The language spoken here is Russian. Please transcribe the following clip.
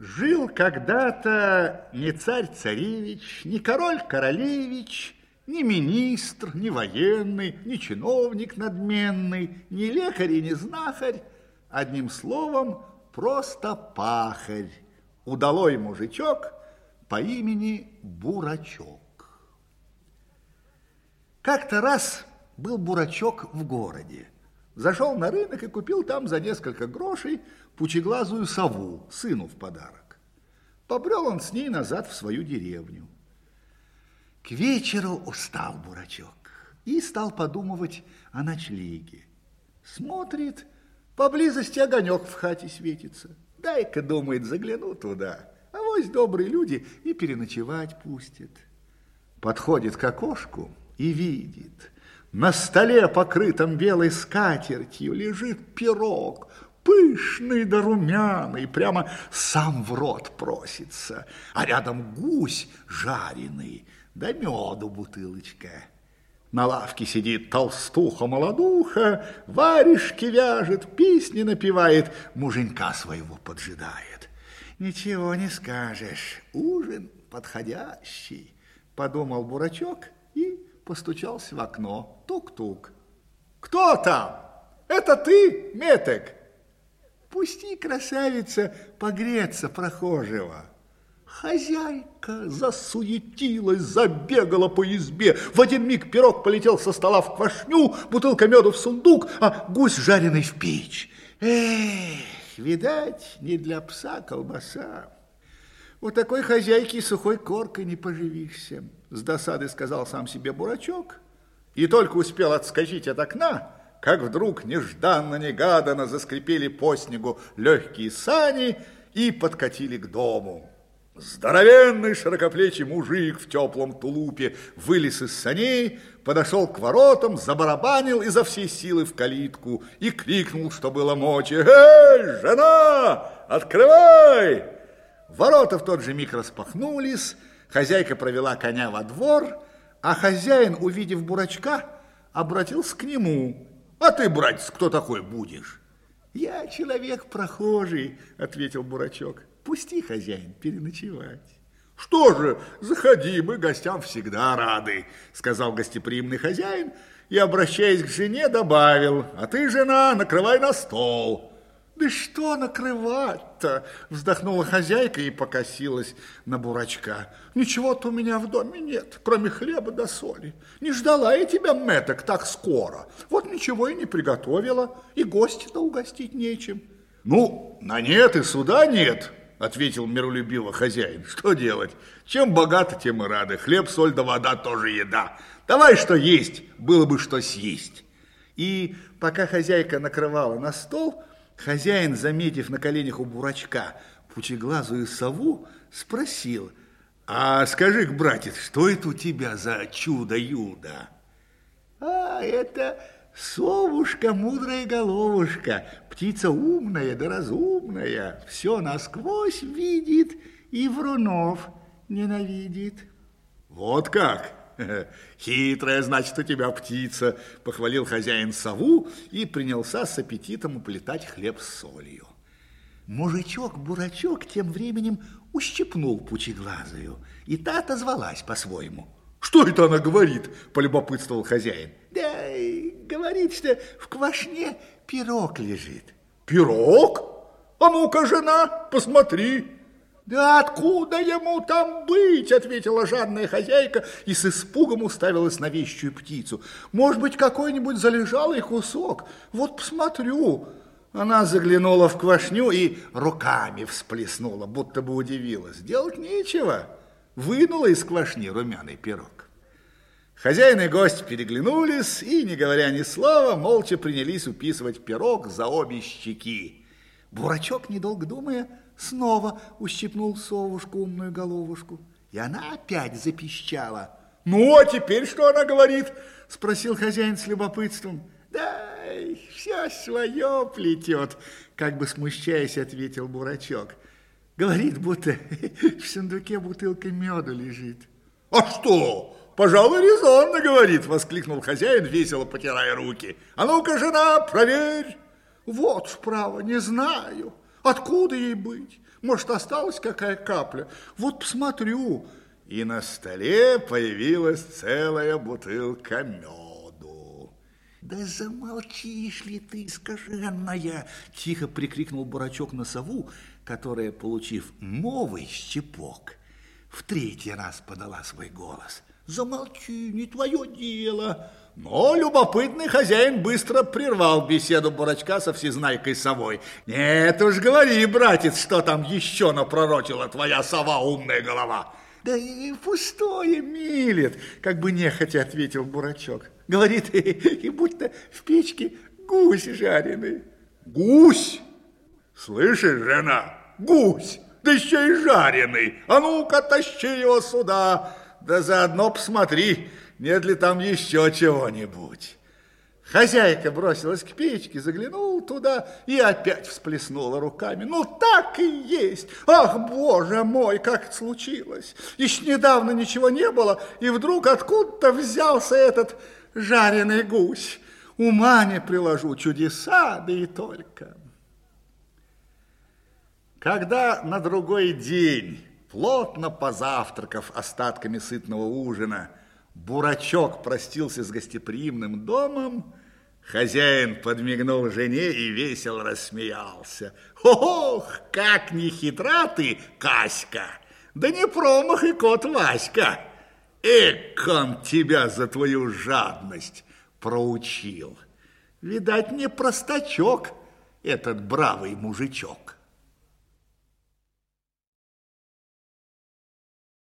Жил когда-то не царь-царевич, не король-королевич, ни министр, ни военный, ни чиновник надменный, ни лекарь и ни знахарь, одним словом, просто пахарь, удалой мужичок по имени Бурачок. Как-то раз был Бурачок в городе. Зашел на рынок и купил там за несколько грошей пучеглазую сову сыну в подарок. Побрел он с ней назад в свою деревню. К вечеру устал Бурачок и стал подумывать о ночлеге. Смотрит, поблизости огонек в хате светится. Дай-ка, думает, загляну туда. А вось добрые люди и переночевать пустят. Подходит к окошку и видит. На столе, покрытом белой скатертью, лежит пирог, пышный да румяный, прямо сам в рот просится. А рядом гусь жареный, да меду бутылочка. На лавке сидит толстуха-молодуха, варежки вяжет, песни напевает, муженька своего поджидает. Ничего не скажешь, ужин подходящий, подумал Бурачок и постучался в окно. Тук-тук. Кто там? Это ты, Метек? Пусти, красавица, погреться прохожего. Хозяйка засуетилась, забегала по избе. В один миг пирог полетел со стола в квашню, бутылка меду в сундук, а гусь жареный в печь. Эх, видать, не для пса колбаса. У такой хозяйки сухой коркой не поживишься, с досады сказал сам себе Бурачок. И только успел отскочить от окна, как вдруг нежданно-негаданно заскрипели по снегу легкие сани и подкатили к дому. Здоровенный широкоплечий мужик в теплом тулупе вылез из саней, подошел к воротам, забарабанил изо всей силы в калитку и крикнул, что было мочи. «Эй, жена, открывай!» Ворота в тот же миг распахнулись, хозяйка провела коня во двор, а хозяин, увидев бурачка, обратился к нему. «А ты, братец, кто такой будешь?» «Я человек прохожий», — ответил бурачок. Пусти, хозяин, переночевать. Что же, заходи, мы гостям всегда рады, сказал гостеприимный хозяин и, обращаясь к жене, добавил, а ты, жена, накрывай на стол. Да что накрывать-то? Вздохнула хозяйка и покосилась на бурачка. Ничего-то у меня в доме нет, кроме хлеба да соли. Не ждала я тебя, Мэток, так скоро. Вот ничего и не приготовила, и гости-то угостить нечем. Ну, на нет и суда нет, ответил миролюбиво хозяин. Что делать? Чем богато, тем и рады. Хлеб, соль да вода тоже еда. Давай что есть, было бы что съесть. И пока хозяйка накрывала на стол, хозяин, заметив на коленях у бурачка пучеглазую сову, спросил, а скажи-ка, братец, что это у тебя за чудо-юдо? А, это Совушка, мудрая головушка, птица умная да разумная, все насквозь видит и врунов ненавидит. Вот как? Хитрая, значит, у тебя птица, похвалил хозяин сову и принялся с аппетитом уплетать хлеб с солью. Мужичок-бурачок тем временем ущипнул пучеглазую, и та отозвалась по-своему. Что это она говорит? Полюбопытствовал хозяин. Да, говорит, что в квашне пирог лежит. Пирог? А ну-ка, жена, посмотри. Да откуда ему там быть, ответила жадная хозяйка и с испугом уставилась на вещую птицу. Может быть, какой-нибудь залежалый кусок? Вот посмотрю. Она заглянула в квашню и руками всплеснула, будто бы удивилась. Делать нечего. Вынула из квашни румяный пирог. Хозяин и гость переглянулись и, не говоря ни слова, молча принялись уписывать пирог за обе щеки. Бурачок, недолго думая, снова ущипнул совушку умную головушку. И она опять запищала. «Ну, а теперь что она говорит?» – спросил хозяин с любопытством. «Да, все свое плетет», – как бы смущаясь, ответил Бурачок. Говорит, будто в сундуке бутылка меда лежит. «А что?» Пожалуй, резонно говорит, воскликнул хозяин, весело потирая руки. А ну-ка, жена, проверь. Вот справа, не знаю. Откуда ей быть? Может, осталась какая капля? Вот посмотрю. И на столе появилась целая бутылка меду. Да замолчишь ли ты, скаженная? Тихо прикрикнул Бурачок на сову, которая, получив новый щепок, в третий раз подала свой голос. Замолчи, не твое дело. Но любопытный хозяин быстро прервал беседу Бурачка со всезнайкой совой. Нет уж, говори, братец, что там еще напророчила твоя сова, умная голова. Да и пустое милит, как бы нехотя ответил Бурачок. Говорит, и будто в печке гусь жареный. Гусь? Слышишь, жена, гусь, да еще и жареный. А ну-ка, тащи его сюда, да заодно посмотри, нет ли там еще чего-нибудь. Хозяйка бросилась к печке, заглянула туда и опять всплеснула руками. Ну, так и есть. Ах, боже мой, как это случилось. Еще недавно ничего не было, и вдруг откуда-то взялся этот жареный гусь. Ума не приложу, чудеса, да и только. Когда на другой день, плотно позавтракав остатками сытного ужина, Бурачок простился с гостеприимным домом, хозяин подмигнул жене и весело рассмеялся. Ох, как не хитра ты, Каська! Да не промах и кот Васька! Эк, тебя за твою жадность проучил. Видать, не простачок этот бравый мужичок.